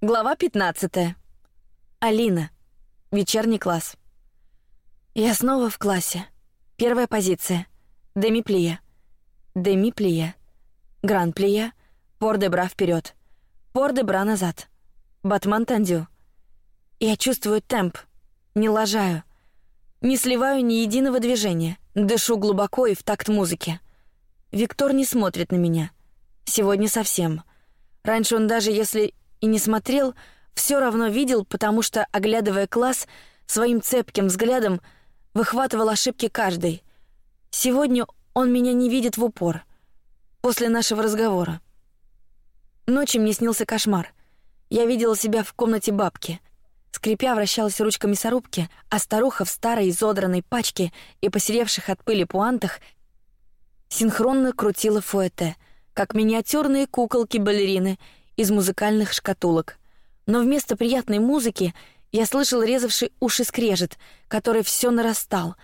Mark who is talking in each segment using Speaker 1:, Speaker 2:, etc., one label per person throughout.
Speaker 1: Глава 15. Алина. Вечерний класс. Я снова в классе. Первая позиция. Демиплия. Демиплия. Гран-плия. Пор-де-бра вперед. Пор-де-бра назад. Батман тандю. Я чувствую темп. Не лажаю. Не сливаю ни единого движения. Дышу глубоко и в такт музыки. Виктор не смотрит на меня. Сегодня совсем. Раньше он даже если и не смотрел, все равно видел, потому что, оглядывая класс, своим цепким взглядом выхватывал ошибки каждой. Сегодня он меня не видит в упор. После нашего разговора. Ночью мне снился кошмар. Я видела себя в комнате бабки. Скрипя, вращалась ручка мясорубки, а старуха в старой изодранной пачке и посеревших от пыли пуантах синхронно крутила фуэте, как миниатюрные куколки-балерины — из музыкальных шкатулок. Но вместо приятной музыки я слышал резавший уши скрежет, который все нарастал.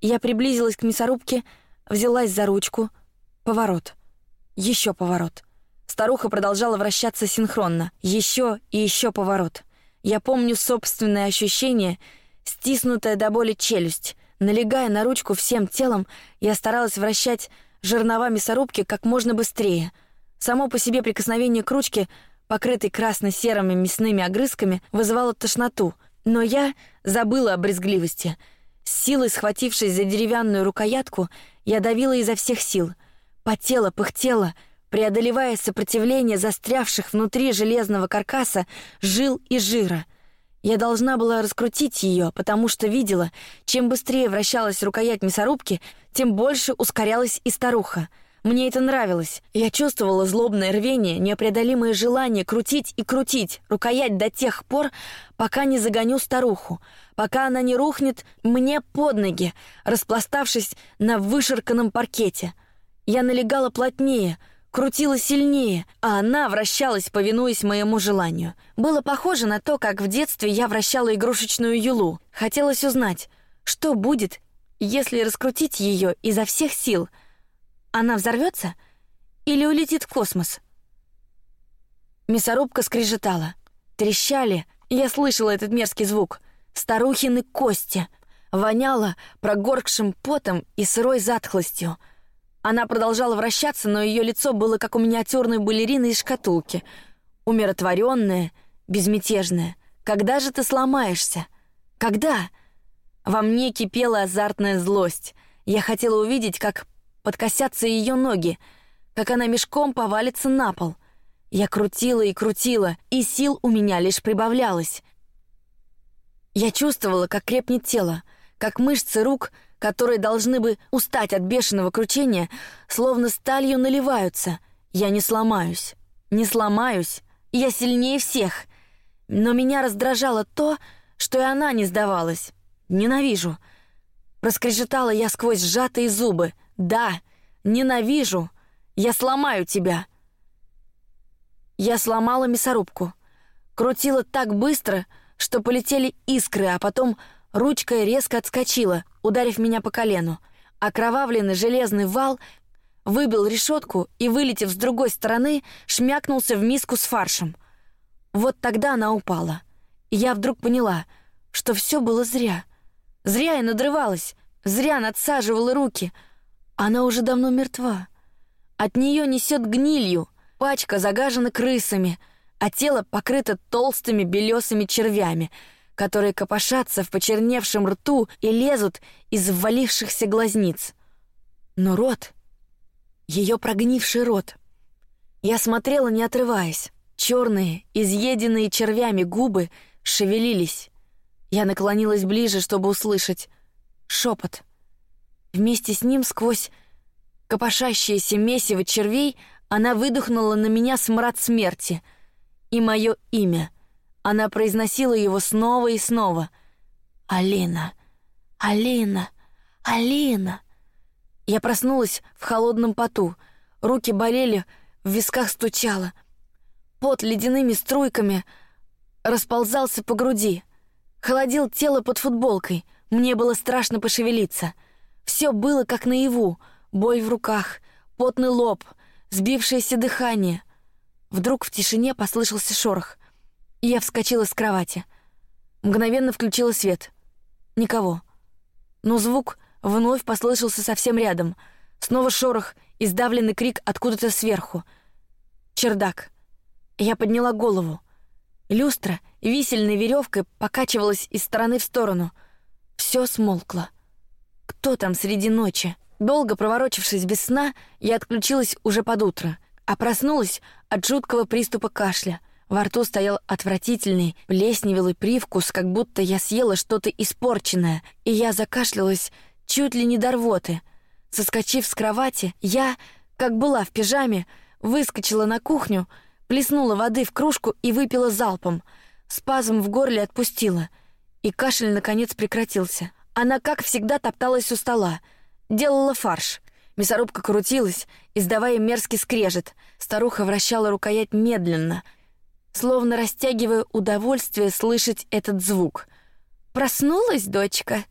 Speaker 1: Я приблизилась к мясорубке, взялась за ручку. Поворот. Еще поворот. Старуха продолжала вращаться синхронно. Еще и еще поворот. Я помню собственное ощущение, стиснутая до боли челюсть. Налегая на ручку всем телом, я старалась вращать жернова мясорубки как можно быстрее — Само по себе прикосновение к ручке, покрытой красно-серыми мясными огрызками, вызывало тошноту, но я забыла о брезгливости. С силой схватившись за деревянную рукоятку, я давила изо всех сил, потела, пыхтела, преодолевая сопротивление застрявших внутри железного каркаса жил и жира. Я должна была раскрутить ее, потому что видела, чем быстрее вращалась рукоять мясорубки, тем больше ускорялась и старуха — мне это нравилось. Я чувствовала злобное рвение, непреодолимое желание крутить и крутить рукоять до тех пор, пока не загоню старуху, пока она не рухнет мне под ноги, распластавшись на вышерканном паркете. Я налегала плотнее, крутила сильнее, а она вращалась, повинуясь моему желанию. Было похоже на то, как в детстве я вращала игрушечную юлу. Хотелось узнать, что будет, если раскрутить ее изо всех сил — она взорвется или улетит в космос? Мясорубка скрежетала, трещали. Я слышала этот мерзкий звук. Старухины кости. Воняло прогоркшим потом и сырой затхлостью. Она продолжала вращаться, но ее лицо было как у миниатюрной балерины из шкатулки, умиротворенное, безмятежное. Когда же ты сломаешься? Когда? Во мне кипела азартная злость. Я хотела увидеть, как подкосятся ее ноги, как она мешком повалится на пол. Я крутила и крутила, и сил у меня лишь прибавлялось. Я чувствовала, как крепнет тело, как мышцы рук, которые должны бы устать от бешеного кручения, словно сталью наливаются. Я не сломаюсь, не сломаюсь, я сильнее всех. Но меня раздражало то, что и она не сдавалась. Ненавижу. Проскрежетала я сквозь сжатые зубы. Да, ненавижу. Я сломаю тебя. Я сломала мясорубку. Крутила так быстро, что полетели искры, а потом ручка резко отскочила, ударив меня по колену. Окровавленный железный вал выбил решетку и, вылетев с другой стороны, шмякнулся в миску с фаршем. Вот тогда она упала. Я вдруг поняла, что все было зря. Зря я надрывалась, зря надсаживала руки — она уже давно мертва. От нее несет гнилью, пачка загажена крысами, а тело покрыто толстыми белесыми червями, которые копошатся в почерневшем рту и лезут из ввалившихся глазниц. Но рот, ее прогнивший рот. Я смотрела, не отрываясь. Черные, изъеденные червями губы шевелились. Я наклонилась ближе, чтобы услышать шепот. Вместе с ним сквозь копошащееся месиво червей она выдохнула на меня смрад смерти и мое имя. Она произносила его снова и снова. Алина, Алина, Алина. Я проснулась в холодном поту, руки болели, в висках стучало, пот ледяными струйками расползался по груди, холодил тело под футболкой. Мне было страшно пошевелиться. Все было как наяву: боль в руках, потный лоб, сбившееся дыхание. Вдруг в тишине послышался шорох. Я вскочила с кровати. Мгновенно включила свет. Никого. Но звук вновь послышался совсем рядом. Снова шорох и сдавленный крик откуда-то сверху. Чердак. Я подняла голову. Люстра висельной веревкой покачивалась из стороны в сторону. Все смолкло. Кто там среди ночи? Долго проворочившись без сна, я отключилась уже под утро, а проснулась от жуткого приступа кашля. Во рту стоял отвратительный плесневелый привкус, как будто я съела что-то испорченное, и я закашлялась чуть ли не до рвоты. Соскочив с кровати, я, как была в пижаме, выскочила на кухню, плеснула воды в кружку и выпила залпом. Спазм в горле отпустила, и кашель наконец прекратился. Она, как всегда, топталась у стола, делала фарш. Мясорубка крутилась, издавая мерзкий скрежет. Старуха вращала рукоять медленно, словно растягивая удовольствие слышать этот звук. Проснулась дочка.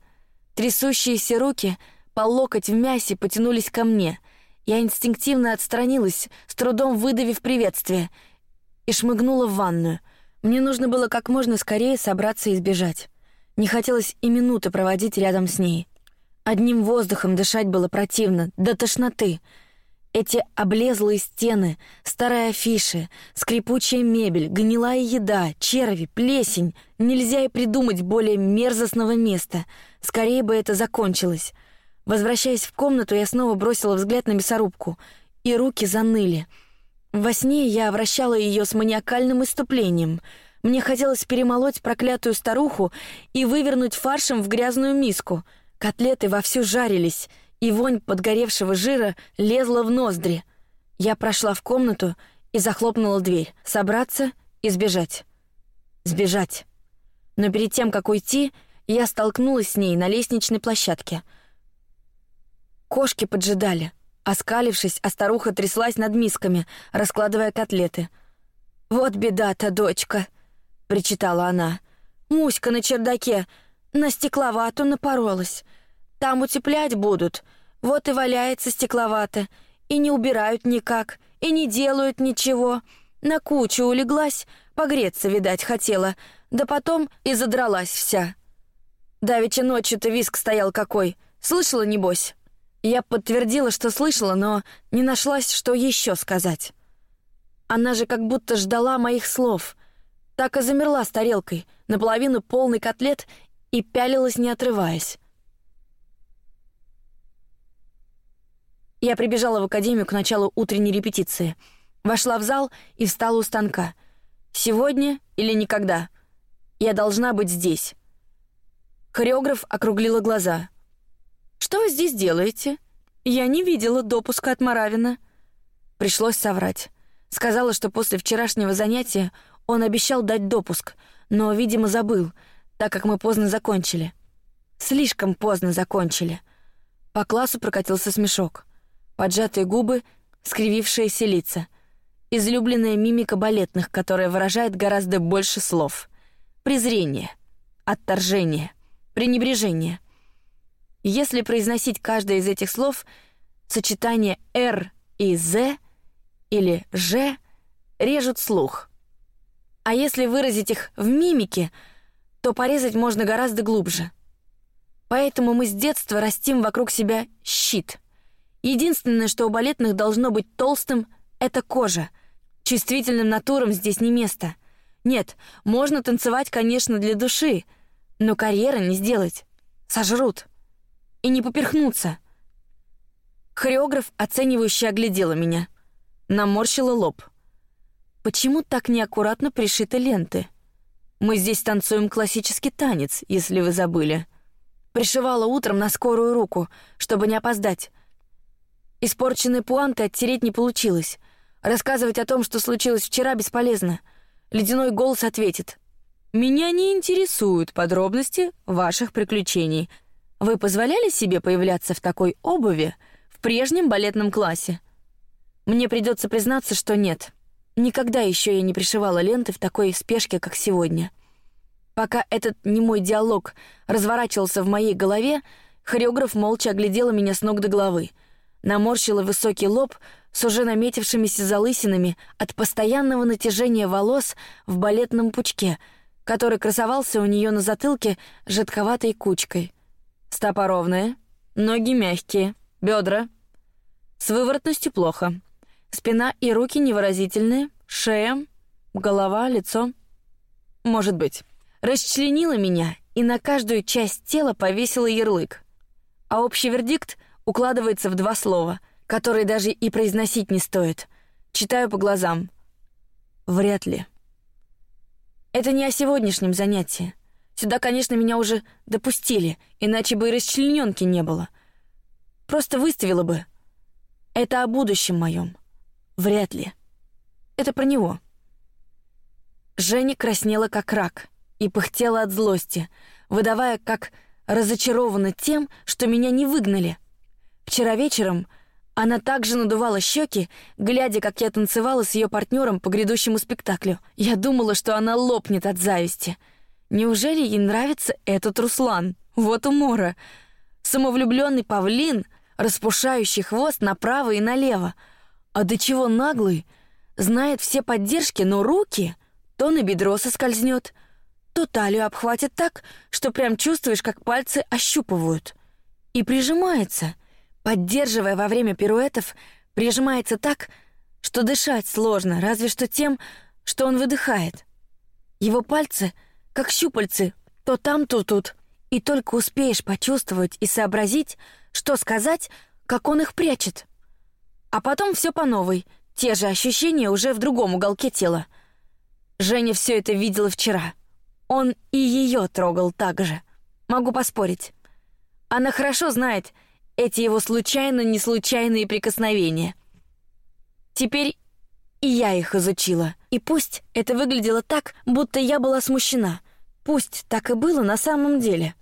Speaker 1: Трясущиеся руки по локоть в мясе потянулись ко мне. Я инстинктивно отстранилась, с трудом выдавив приветствие, и шмыгнула в ванную. Мне нужно было как можно скорее собраться и сбежать. Не хотелось и минуты проводить рядом с ней. Одним воздухом дышать было противно, до тошноты. Эти облезлые стены, старые афиши, скрипучая мебель, гнилая еда, черви, плесень. Нельзя и придумать более мерзостного места. Скорее бы это закончилось. Возвращаясь в комнату, я снова бросила взгляд на мясорубку, и руки заныли. Во сне я вращала ее с маниакальным иступлением. Мне хотелось перемолоть проклятую старуху и вывернуть фаршем в грязную миску. Котлеты вовсю жарились, и вонь подгоревшего жира лезла в ноздри. Я прошла в комнату и захлопнула дверь. Собраться и сбежать. Сбежать. Но перед тем, как уйти, я столкнулась с ней на лестничной площадке — Кошки поджидали. Оскалившись, а старуха тряслась над мисками, раскладывая котлеты. «Вот беда-то, дочка!» — причитала она. «Муська на чердаке на стекловату напоролась. Там утеплять будут. Вот и валяется стекловата. И не убирают никак, и не делают ничего. На кучу улеглась, погреться, видать, хотела. Да потом и задралась вся. Давеча ночью-то виск стоял какой. Слышала, небось?» Я подтвердила, что слышала, но не нашлась, что еще сказать. Она же как будто ждала моих слов. Так и замерла с тарелкой, наполовину полный котлет, и пялилась, не отрываясь. Я прибежала в академию к началу утренней репетиции. Вошла в зал и встала у станка. Сегодня или никогда. Я должна быть здесь. Хореограф округлила глаза. Что вы здесь делаете? Я не видела допуска от Маравина. Пришлось соврать. Сказала, что после вчерашнего занятия он обещал дать допуск, но, видимо, забыл, так как мы поздно закончили. Слишком поздно закончили. По классу прокатился смешок. Поджатые губы, скривившиеся лица. Излюбленная мимика балетных, которая выражает гораздо больше слов. Презрение, отторжение, пренебрежение — если произносить каждое из этих слов, сочетание «р» и «з» или «ж» режут слух. А если выразить их в мимике, то порезать можно гораздо глубже. Поэтому мы с детства растим вокруг себя щит. Единственное, что у балетных должно быть толстым, это кожа. Чувствительным натурам здесь не место. Нет, можно танцевать, конечно, для души, но карьеры не сделать. Сожрут и не поперхнуться. Хореограф оценивающе оглядела меня, наморщила лоб. Почему так неаккуратно пришиты ленты? Мы здесь танцуем классический танец, если вы забыли. Пришивала утром на скорую руку, чтобы не опоздать. Испорченные пуанты оттереть не получилось. Рассказывать о том, что случилось вчера, бесполезно. Ледяной голос ответит: меня не интересуют подробности ваших приключений. Вы позволяли себе появляться в такой обуви в прежнем балетном классе? Мне придется признаться, что нет. Никогда еще я не пришивала ленты в такой спешке, как сегодня. Пока этот немой диалог разворачивался в моей голове, хореограф молча оглядела меня с ног до головы, наморщила высокий лоб, с уже наметившимися залысинами от постоянного натяжения волос в балетном пучке, который красовался у нее на затылке жидковатой кучкой. Стопа ровная, ноги мягкие, бедра. С выворотностью плохо. Спина и руки невыразительные, шея, голова, лицо. Может быть. Расчленила меня и на каждую часть тела повесила ярлык. А общий вердикт укладывается в два слова, которые даже и произносить не стоит. Читаю по глазам. Вряд ли. Это не о сегодняшнем занятии. Сюда, конечно, меня уже допустили, иначе бы и расчлененки не было. Просто выставила бы. Это о будущем моем. Вряд ли. Это про него. Женя краснела как рак и пыхтела от злости, выдавая, как разочарована тем, что меня не выгнали. Вчера вечером она также надувала щеки, глядя, как я танцевала с ее партнером по грядущему спектаклю. Я думала, что она лопнет от зависти. Неужели ей нравится этот Руслан? Вот умора. Самовлюбленный павлин, распушающий хвост направо и налево. А до чего наглый, знает все поддержки, но руки то на бедро соскользнет, то талию обхватит так, что прям чувствуешь, как пальцы ощупывают. И прижимается, поддерживая во время пируэтов, прижимается так, что дышать сложно, разве что тем, что он выдыхает. Его пальцы, как щупальцы, то там, то тут, и только успеешь почувствовать и сообразить, что сказать, как он их прячет. А потом все по новой, те же ощущения уже в другом уголке тела. Женя все это видела вчера. Он и ее трогал так же. Могу поспорить. Она хорошо знает эти его случайно не случайные прикосновения. Теперь и я их изучила. И пусть это выглядело так, будто я была смущена. Пусть так и было на самом деле.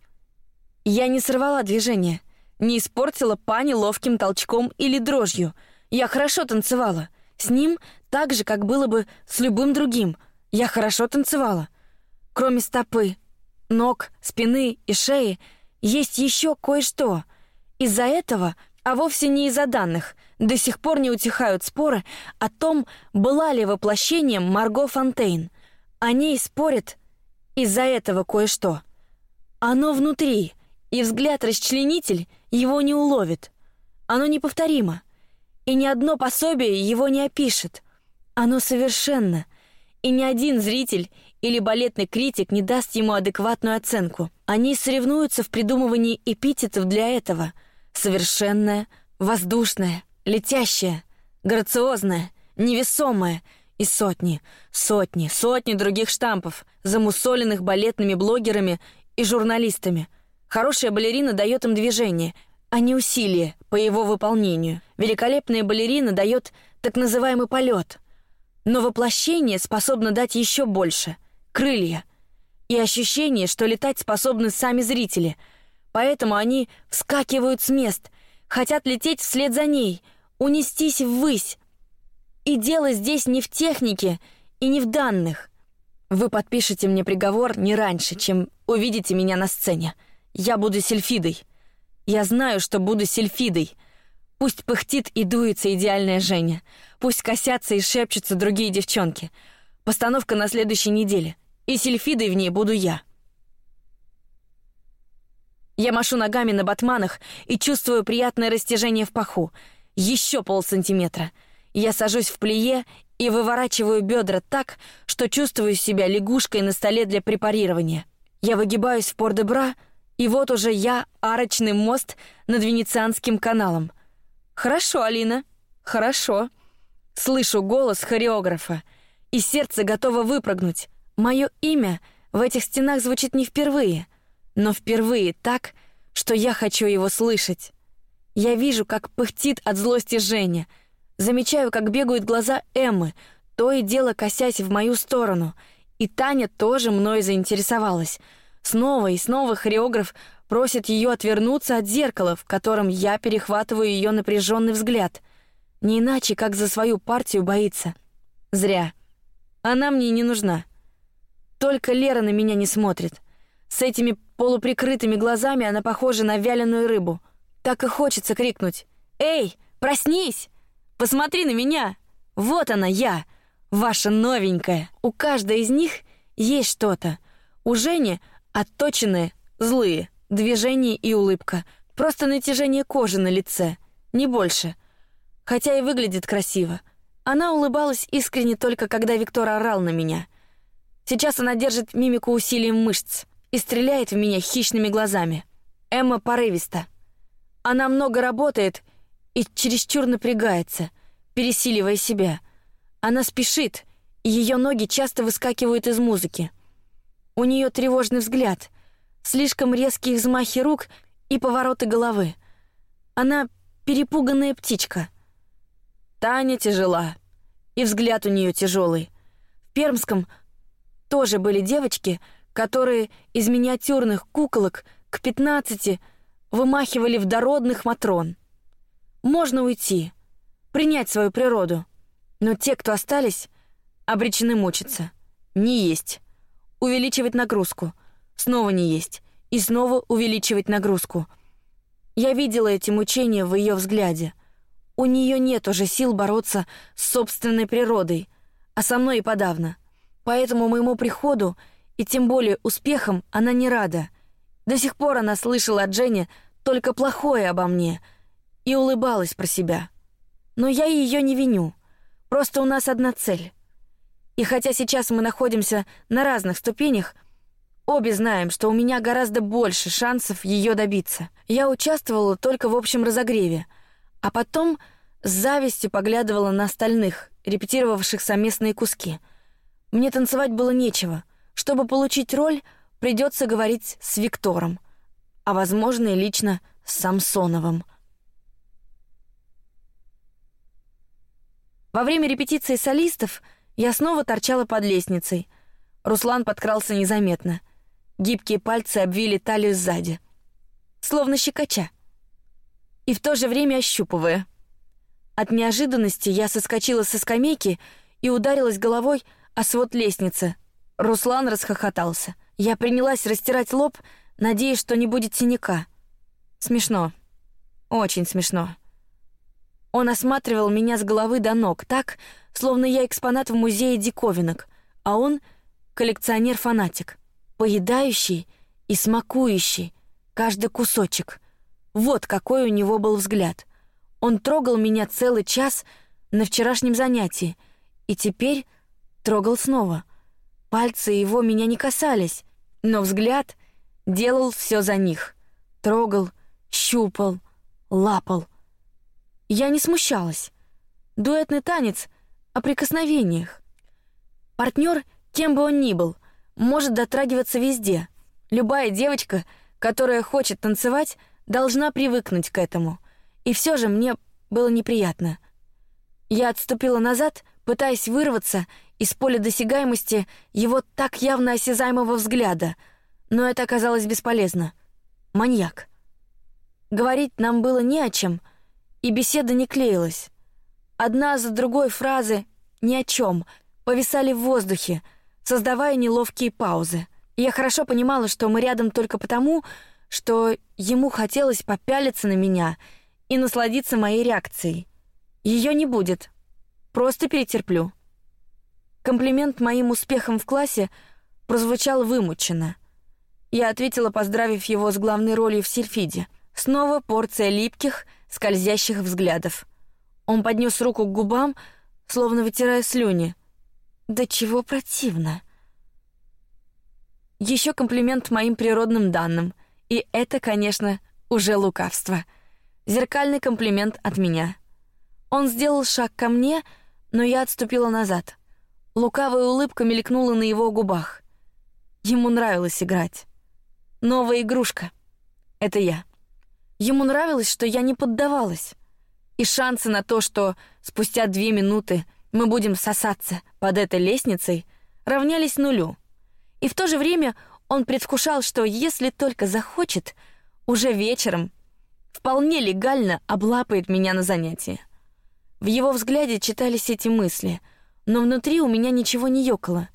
Speaker 1: Я не сорвала движение, не испортила пани ловким толчком или дрожью. Я хорошо танцевала. С ним так же, как было бы с любым другим. Я хорошо танцевала. Кроме стопы, ног, спины и шеи, есть еще кое-что. Из-за этого, а вовсе не из-за данных, до сих пор не утихают споры о том, была ли воплощением Марго Фонтейн. Они спорят из-за этого кое-что. Оно внутри, и взгляд-расчленитель его не уловит. Оно неповторимо, и ни одно пособие его не опишет. Оно совершенно, и ни один зритель или балетный критик не даст ему адекватную оценку. Они соревнуются в придумывании эпитетов для этого. Совершенное, воздушное, летящее, грациозное, невесомое и сотни, сотни, сотни других штампов, замусоленных балетными блогерами и журналистами. Хорошая балерина дает им движение, а не усилие по его выполнению. Великолепная балерина дает так называемый полет, но воплощение способно дать еще больше — крылья и ощущение, что летать способны сами зрители. Поэтому они вскакивают с мест, хотят лететь вслед за ней, унестись ввысь. И дело здесь не в технике и не в данных. Вы подпишете мне приговор не раньше, чем увидите меня на сцене. Я буду сельфидой. Я знаю, что буду сельфидой. Пусть пыхтит и дуется идеальная Женя. Пусть косятся и шепчутся другие девчонки. Постановка на следующей неделе и сельфидой в ней буду я. Я машу ногами на батманах и чувствую приятное растяжение в паху. Еще полсантиметра. Я сажусь в плие и выворачиваю бедра так, что чувствую себя лягушкой на столе для препарирования. Я выгибаюсь в пор-де-бра, и вот уже я арочный мост над Венецианским каналом. Хорошо, Алина, хорошо. Слышу голос хореографа, и сердце готово выпрыгнуть. Мое имя в этих стенах звучит не впервые, но впервые так, что я хочу его слышать. Я вижу, как пыхтит от злости Женя, замечаю, как бегают глаза Эммы, то и дело косясь в мою сторону, и Таня тоже мной заинтересовалась. Снова и снова хореограф просит ее отвернуться от зеркала, в котором я перехватываю ее напряженный взгляд. Не иначе, как за свою партию боится. Зря. Она мне не нужна. Только Лера на меня не смотрит. С этими полуприкрытыми глазами она похожа на вяленую рыбу. Так и хочется крикнуть: "Эй, проснись! Посмотри на меня! Вот она я, ваша новенькая. У каждой из них есть что-то. У Жени отточенные, злые, движения и улыбка. Просто натяжение кожи на лице, не больше. Хотя и выглядит красиво. Она улыбалась искренне только когда Виктор орал на меня. Сейчас она держит мимику усилием мышц и стреляет в меня хищными глазами. Эмма порывиста. Она много работает и чересчур напрягается, пересиливая себя. Она спешит, и ее ноги часто выскакивают из музыки. У нее тревожный взгляд, слишком резкие взмахи рук и повороты головы. Она перепуганная птичка. Таня тяжела, и взгляд у нее тяжелый. В Пермском тоже были девочки, которые из миниатюрных куколок к пятнадцати вымахивали в дородных матрон. Можно уйти, принять свою природу, но те, кто остались, обречены мучиться. Не есть, увеличивать нагрузку, снова не есть и снова увеличивать нагрузку. Я видела эти мучения в ее взгляде. У нее нет уже сил бороться с собственной природой, а со мной и подавно. Поэтому моему приходу и тем более успехам она не рада. До сих пор она слышала от Жени только плохое обо мне и улыбалась про себя. Но я ее не виню. Просто у нас одна цель. И хотя сейчас мы находимся на разных ступенях, обе знаем, что у меня гораздо больше шансов ее добиться. Я участвовала только в общем разогреве, а потом с завистью поглядывала на остальных, репетировавших совместные куски. Мне танцевать было нечего. Чтобы получить роль, придется говорить с Виктором, а возможно и лично с Самсоновым. Во время репетиции солистов я снова торчала под лестницей. Руслан подкрался незаметно. Гибкие пальцы обвили талию сзади, словно щекоча, и в то же время ощупывая. От неожиданности я соскочила со скамейки и ударилась головой о свод лестницы. Руслан расхохотался. Я принялась растирать лоб, надеясь, что не будет синяка. Смешно, очень смешно. Он осматривал меня с головы до ног так, словно я экспонат в музее диковинок, а он коллекционер-фанатик, поедающий и смакующий каждый кусочек. Вот какой у него был взгляд. Он трогал меня целый час на вчерашнем занятии, и теперь трогал снова. Пальцы его меня не касались, но взгляд делал все за них. Трогал, щупал, лапал. Я не смущалась. Дуэтный танец о прикосновениях. Партнер, кем бы он ни был, может дотрагиваться везде. Любая девочка, которая хочет танцевать, должна привыкнуть к этому. И все же мне было неприятно. Я отступила назад, пытаясь вырваться из поля досягаемости его так явно осязаемого взгляда, но это оказалось бесполезно. Маньяк. Говорить нам было не о чем, и беседа не клеилась. Одна за другой фразы ни о чем повисали в воздухе, создавая неловкие паузы. я хорошо понимала, что мы рядом только потому, что ему хотелось попялиться на меня и насладиться моей реакцией. Ее не будет, просто перетерплю. Комплимент моим успехам в классе прозвучал вымученно. Я ответила, поздравив его с главной ролью в Сильфиде. Снова порция липких, скользящих взглядов. Он поднес руку к губам, словно вытирая слюни. Да чего противно. Еще комплимент моим природным данным, и это, конечно, уже лукавство. Зеркальный комплимент от меня. Он сделал шаг ко мне, но я отступила назад. Лукавая улыбка мелькнула на его губах. Ему нравилось играть. Новая игрушка. Это я. Ему нравилось, что я не поддавалась и шансы на то, что спустя две минуты мы будем сосаться под этой лестницей, равнялись нулю. И в то же время он предвкушал, что если только захочет, уже вечером вполне легально облапает меня на занятии. В его взгляде читались эти мысли, но внутри у меня ничего не ёкало.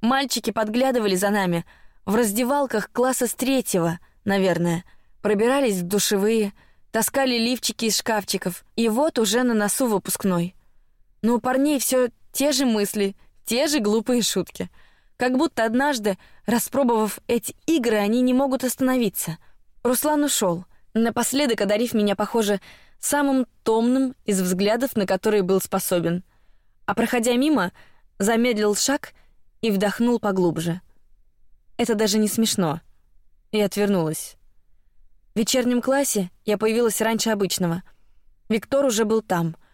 Speaker 1: Мальчики подглядывали за нами в раздевалках класса с третьего, наверное, пробирались в душевые, таскали лифчики из шкафчиков, и вот уже на носу выпускной. Но у парней все те же мысли, те же глупые шутки. Как будто однажды, распробовав эти игры, они не могут остановиться. Руслан ушел, напоследок одарив меня, похоже, самым томным из взглядов, на которые был способен. А проходя мимо, замедлил шаг и вдохнул поглубже. Это даже не смешно. И отвернулась. Вечернем классе я появилась раньше обычного. Виктор уже был там —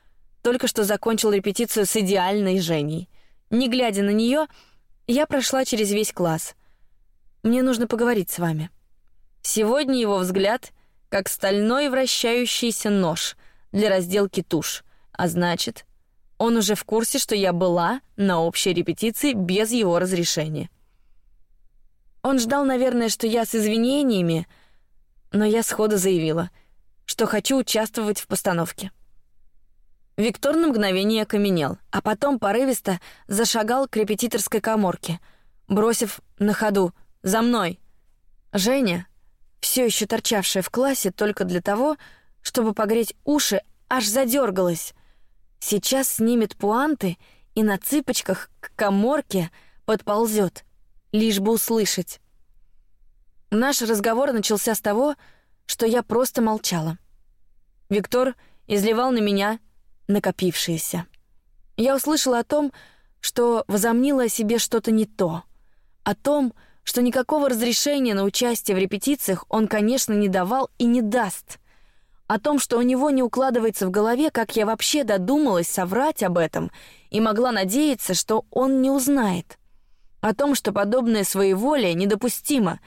Speaker 1: только что закончил репетицию с идеальной Женей. Не глядя на нее, я прошла через весь класс. Мне нужно поговорить с вами. Сегодня его взгляд как стальной вращающийся нож для разделки туш, а значит, он уже в курсе, что я была на общей репетиции без его разрешения. Он ждал, наверное, что я с извинениями, но я сходу заявила, что хочу участвовать в постановке. Виктор на мгновение окаменел, а потом порывисто зашагал к репетиторской каморке, бросив на ходу «За мной!». Женя, все еще торчавшая в классе только для того, чтобы погреть уши, аж задергалась. Сейчас снимет пуанты и на цыпочках к каморке подползет, лишь бы услышать. Наш разговор начался с того, что я просто молчала. Виктор изливал на меня накопившееся. Я услышала о том, что возомнила о себе что-то не то, о том, что никакого разрешения на участие в репетициях он, конечно, не давал и не даст, о том, что у него не укладывается в голове, как я вообще додумалась соврать об этом и могла надеяться, что он не узнает, о том, что подобное своеволие недопустимо,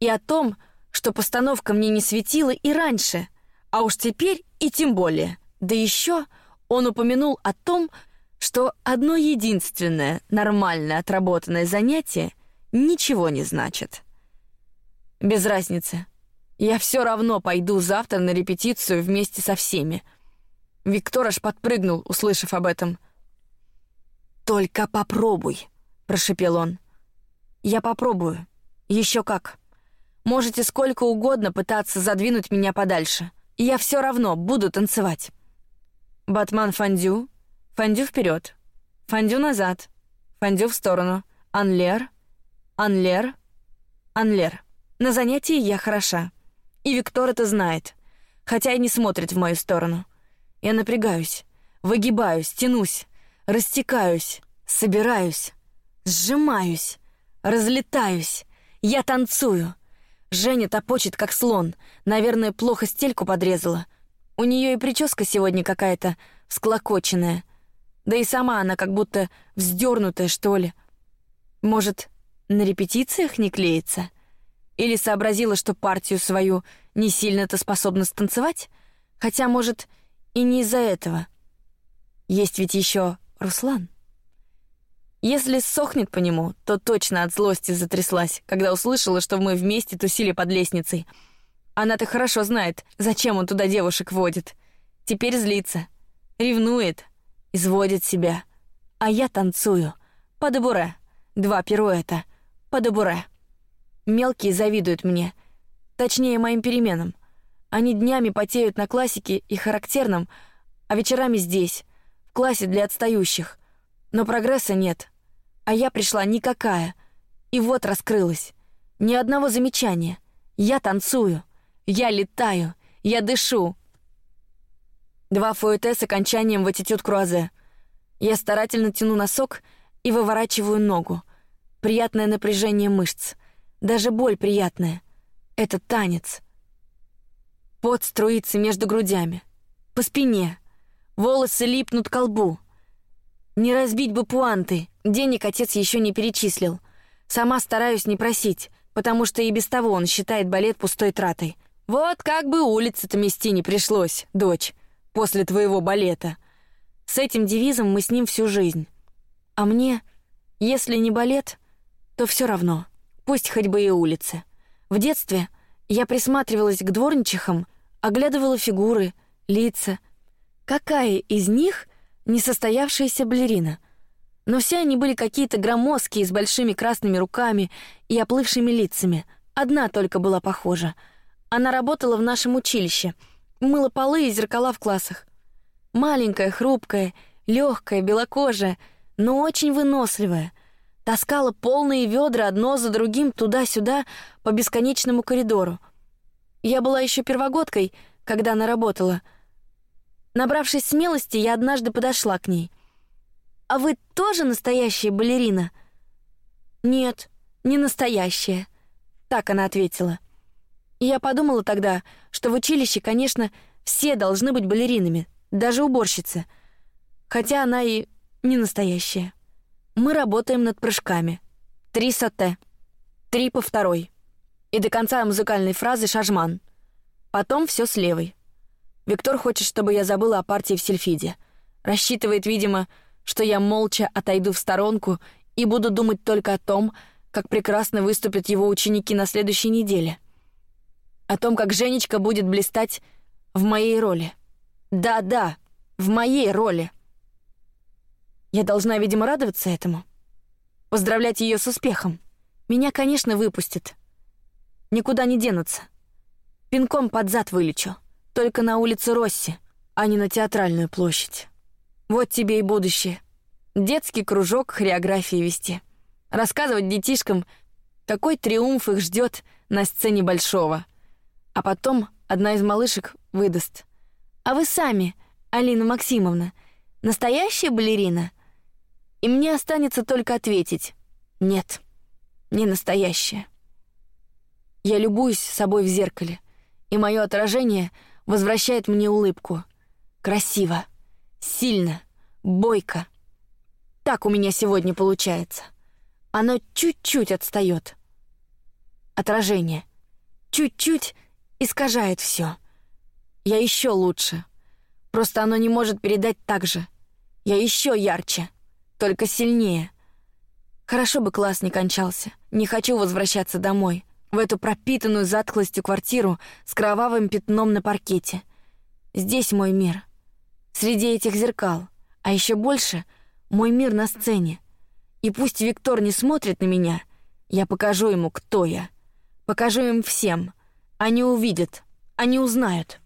Speaker 1: и о том, что постановка мне не светила и раньше, а уж теперь и тем более. Да еще он упомянул о том, что одно единственное нормальное отработанное занятие ничего не значит. Без разницы. Я все равно пойду завтра на репетицию вместе со всеми. Виктор аж подпрыгнул, услышав об этом. Только попробуй, прошепел он. Я попробую. Еще как. Можете сколько угодно пытаться задвинуть меня подальше. Я все равно буду танцевать. Батман фондю, фондю вперед, фондю назад, фондю в сторону, анлер, анлер, анлер. На занятии я хороша, и Виктор это знает, хотя и не смотрит в мою сторону. Я напрягаюсь, выгибаюсь, тянусь, растекаюсь, собираюсь, сжимаюсь, разлетаюсь. Я танцую. Женя топочет как слон, наверное, плохо стельку подрезала. У нее и прическа сегодня какая-то всклокоченная. Да и сама она как будто вздернутая, что ли. Может, на репетициях не клеится? Или сообразила, что партию свою не сильно-то способна станцевать? Хотя, может, и не из-за этого. Есть ведь еще Руслан. Если сохнет по нему, то точно от злости затряслась, когда услышала, что мы вместе тусили под лестницей — она-то хорошо знает, зачем он туда девушек водит. Теперь злится, ревнует, изводит себя. А я танцую. По дебуре. Два пируэта. По дебуре. Мелкие завидуют мне. Точнее, моим переменам. Они днями потеют на классике и характерном, а вечерами здесь, в классе для отстающих. Но прогресса нет. А я пришла никакая. И вот раскрылась. Ни одного замечания. Я танцую. Я летаю, я дышу. Два фуэте с окончанием в аттитюд круазе. Я старательно тяну носок и выворачиваю ногу. Приятное напряжение мышц, даже боль приятная. Это танец. Пот струится между грудями, по спине, волосы липнут к лбу. Не разбить бы пуанты, денег отец еще не перечислил. Сама стараюсь не просить, потому что и без того он считает балет пустой тратой. Вот как бы улицы-то мести не пришлось, дочь, после твоего балета. С этим девизом мы с ним всю жизнь. А мне, если не балет, то все равно, пусть хоть бы и улицы. В детстве я присматривалась к дворничихам, оглядывала фигуры, лица. Какая из них несостоявшаяся балерина? Но все они были какие-то громоздкие, с большими красными руками и оплывшими лицами. Одна только была похожа — она работала в нашем училище, мыла полы и зеркала в классах. Маленькая, хрупкая, легкая, белокожая, но очень выносливая. Таскала полные ведра одно за другим туда-сюда по бесконечному коридору. Я была еще первогодкой, когда она работала. Набравшись смелости, я однажды подошла к ней. А вы тоже настоящая балерина? Нет, не настоящая. Так она ответила. Я подумала тогда, что в училище, конечно, все должны быть балеринами, даже уборщицы. Хотя она и не настоящая. Мы работаем над прыжками. Три сате. Три по второй. И до конца музыкальной фразы шажман. Потом все с левой. Виктор хочет, чтобы я забыла о партии в сельфиде. Рассчитывает, видимо, что я молча отойду в сторонку и буду думать только о том, как прекрасно выступят его ученики на следующей неделе. О том, как Женечка будет блистать в моей роли. Да-да, в моей роли. Я должна, видимо, радоваться этому. Поздравлять ее с успехом. Меня, конечно, выпустят. Никуда не денутся. Пинком под зад вылечу. Только на улице Росси, а не на театральную площадь. Вот тебе и будущее. Детский кружок хореографии вести. Рассказывать детишкам, какой триумф их ждет на сцене большого. А потом одна из малышек выдаст. А вы сами, Алина Максимовна, настоящая балерина? И мне останется только ответить: нет, не настоящая. Я любуюсь собой в зеркале, и мое отражение возвращает мне улыбку. Красиво сильно, бойко. Так у меня сегодня получается. Оно чуть-чуть отстает. Отражение. Чуть-чуть искажает все. Я еще лучше. Просто оно не может передать так же. Я еще ярче, только сильнее. Хорошо бы класс не кончался. Не хочу возвращаться домой, в эту пропитанную затхлостью квартиру с кровавым пятном на паркете. Здесь мой мир среди этих зеркал, а еще больше мой мир на сцене. И пусть Виктор не смотрит на меня, я покажу ему, кто я. Покажу им всем. Они увидят, они узнают.